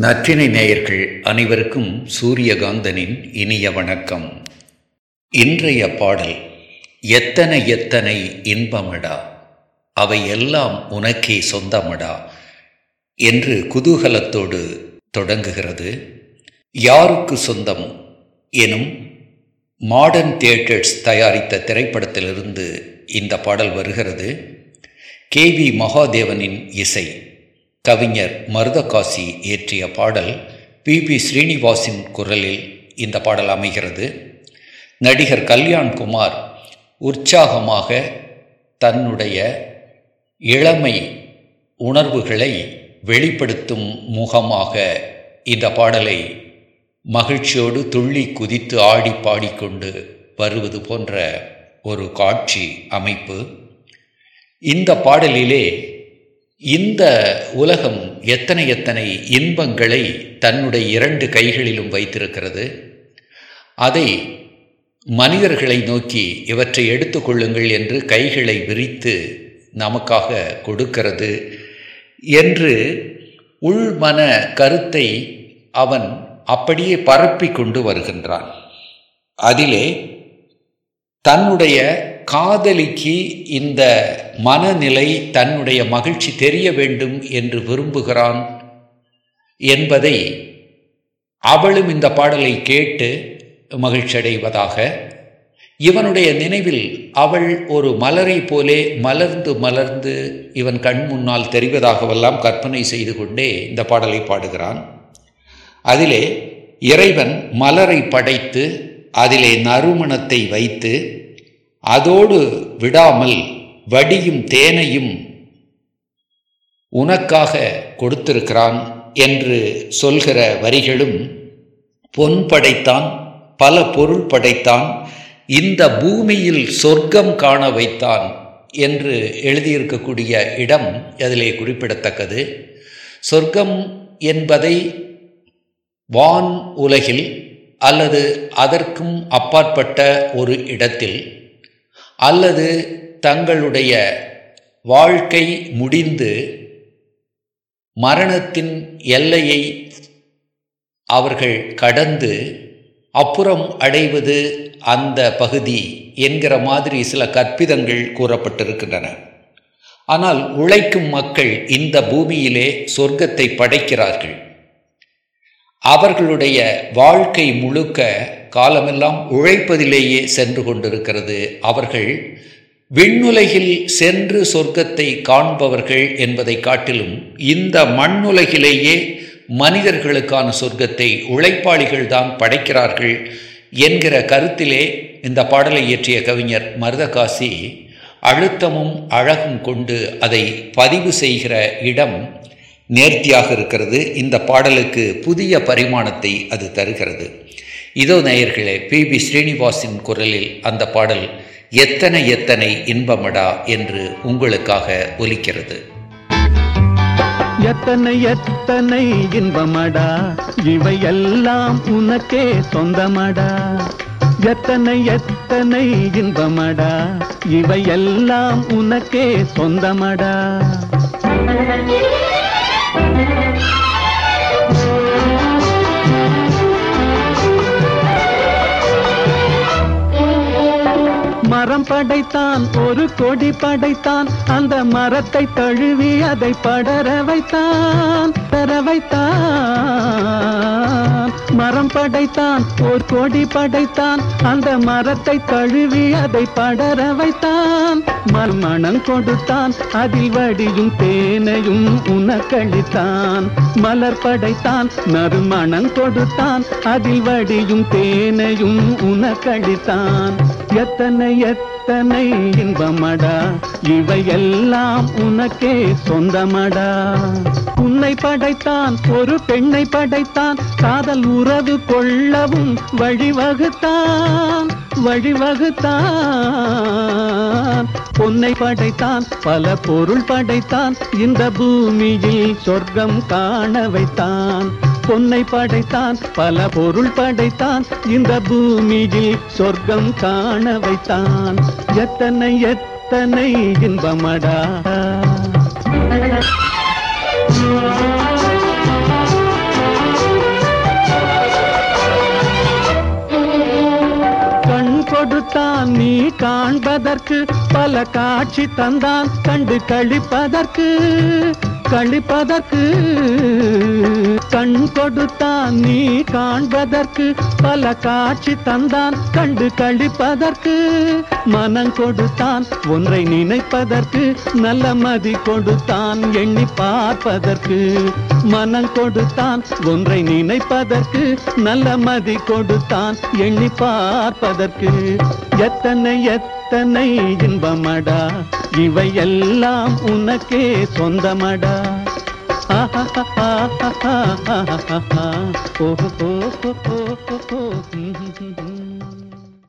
நற்றினை நேயர்கள் அனைவருக்கும் சூரியகாந்தனின் இனிய வணக்கம். இன்றைய பாடல் எத்தனை எத்தனை இன்பமடா அவை எல்லாம் உனக்கே சொந்தமடா என்று குதூகலத்தோடு தொடங்குகிறது. யாருக்கு சொந்தம் எனும் மாடர்ன் தியேட்டர்ஸ் தயாரித்த திரைப்படத்திலிருந்து இந்த பாடல் வருகிறது. கே வி மகாதேவனின் இசை. கவிஞர் மருதகாசி இயற்றிய பாடல் பி. பி. ஸ்ரீனிவாசின் குரலில் இந்த பாடல் அமைகிறது. நடிகர் கல்யாண்குமார் உற்சாகமாக தன்னுடைய இளமை உணர்வுகளை வெளிப்படுத்தும் முகமாக இந்த பாடலை மகிழ்ச்சியோடு துள்ளி குதித்து ஆடி பாடிக்கொண்டு வருவது போன்ற ஒரு காட்சி அமைப்பு. இந்த பாடலிலே இந்த உலகம் எத்தனை எத்தனை இன்பங்களை தன்னுடைய இரண்டு கைகளிலும் வைத்திருக்கிறது? அதை மனிதர்களை நோக்கி இவற்றை எடுத்துக்கொள்ளுங்கள் என்று கைகளை விரித்து நமக்காக கொடுக்கிறது என்று உள்மன கருத்தை அவன் அப்படியே பரப்பி கொண்டு வருகின்றான். அதிலே தன்னுடைய காதலிக்கு இந்த மனநிலை தன்னுடைய மகிழ்ச்சி தெரிய வேண்டும் என்று விரும்புகிறான் என்பதை அவளும் இந்த பாடலை கேட்டு மகிழ்ச்சியடைவதாக. இவனுடைய நினைவில் அவள் ஒரு மலரை போலே மலர்ந்து மலர்ந்து இவன் கண் முன்னால் தெரிவதாகவெல்லாம் கற்பனை செய்து கொண்டே இந்த பாடலை பாடுகிறான். அதிலே இறைவன் மலரை படைத்து அதிலே நறுமணத்தை வைத்து அதோடு விடாமல் வடியும் தேனையும் உனக்காக கொடுத்திருக்கிறான் என்று சொல்கிற வரிகளும் பொன் படைத்தான் பல பொருள் படைத்தான் இந்த பூமியில் சொர்க்கம் காண வைத்தான் என்று எழுதியிருக்கக்கூடிய இடம் அதிலே குறிப்பிடத்தக்கது. சொர்க்கம் என்பதை வான் உலகில் அல்லது அதற்கும் அப்பாற்பட்ட ஒரு இடத்தில் அல்லது தங்களுடைய வாழ்க்கை முடிந்து மரணத்தின் எல்லையை அவர்கள் கடந்து அப்புறம் அடைவது அந்த பகுதி என்கிற மாதிரி சில கற்பிதங்கள் கூறப்பட்டிருக்கின்றன. ஆனால் உழைக்கும் மக்கள் இந்த பூமியிலே சொர்க்கத்தை படைக்கிறார்கள். அவர்களுடைய வாழ்க்கை முழுக்க காலமெல்லாம் உழைப்பதிலேயே சென்று கொண்டிருக்கிறது. அவர்கள் விண்ணுலகில் சென்று சொர்க்கத்தை காண்பவர்கள் என்பதை காட்டிலும் இந்த மண்ணுலகிலேயே மனிதர்களுக்கான சொர்க்கத்தை உழைப்பாளிகள் தான் படைக்கிறார்கள் என்கிற கருத்திலே இந்த பாடலை இயற்றிய கவிஞர் மருதகாசி அழுத்தமும் அழகும் கொண்டு அதை பதிவு செய்கிற இடம் நேர்த்தியாக இருக்கிறது. இந்த பாடலுக்கு புதிய பரிமாணத்தை அது தருகிறது. இதோ நேயர்களே பி. பி. ஸ்ரீனிவாசின் குரலில் அந்த பாடல் எத்தனை எத்தனை இன்பமடா என்று உங்களுக்காக ஒலிக்கிறது. எத்தனை எத்தனை இன்பமடா இவையெல்லாம் உனக்கே சொந்தமடா. எத்தனை எத்தனை இன்பமடா இவையெல்லாம் உனக்கே சொந்தமடா. மரம் படைத்தான் ஒரு கொடி படைத்தான் அந்த மரத்தை தழுவி அதை படர வைத்தான் தர வைத்தான். மரம் படைத்தான் ஒரு கொடி படைத்தான் அந்த மரத்தை தழுவி அதை படர வைத்தான். மண்மணம் கொடுத்தான் அதில் வடியும் தேனையும் உனக்களித்தான் மலர் படைத்தான் நறுமணம் கொடுத்தான் அதில் வடியும் தேனையும் உனக்களித்தான் எத்தனை எத்தனை எத்தனை இன்பமடா. இவையெல்லாம் உனக்கே சொந்தமடா. உன்னை படைத்தான் ஒரு பெண்ணை படைத்தான். காதல் உறவு கொள்ளவும் வழிவகுத்தான். வழிவகுத்தான். பொன்னை படைத்தான் பல பொருள் படைத்தான் இந்த பூமியில் சொர்க்கம் காண வைத்தான். பொன்னை படைத்தான் பல பொருள் படைத்தான் இந்த பூமியில் சொர்க்கம் காண வைத்தான். எத்தனை எத்தனை இன்பமடா. நீ காண்பதற்கு பல காட்சி தந்தான் கண்டு கழிப்பதற்கு கழிப்பதற்கு. கண் கொடுத்தான் நீ காண்பதற்கு பல காட்சி தந்தான் கண்டு கழிப்பதற்கு. மனம் கொடுத்தான் ஒன்றை நினைப்பதற்கு நல்ல மதி கொடுத்தான் எண்ணி பார்ப்பதற்கு. மனம் கொடுத்தான் ஒன்றை நினைப்பதற்கு நல்ல மதி கொடுத்தான் எண்ணி பார்ப்பதற்கு. எத்தனை எத்தனை இன்பமடா இவையெல்லாம் உனக்கே சொந்தமடா. ओ हो हो हो हो हो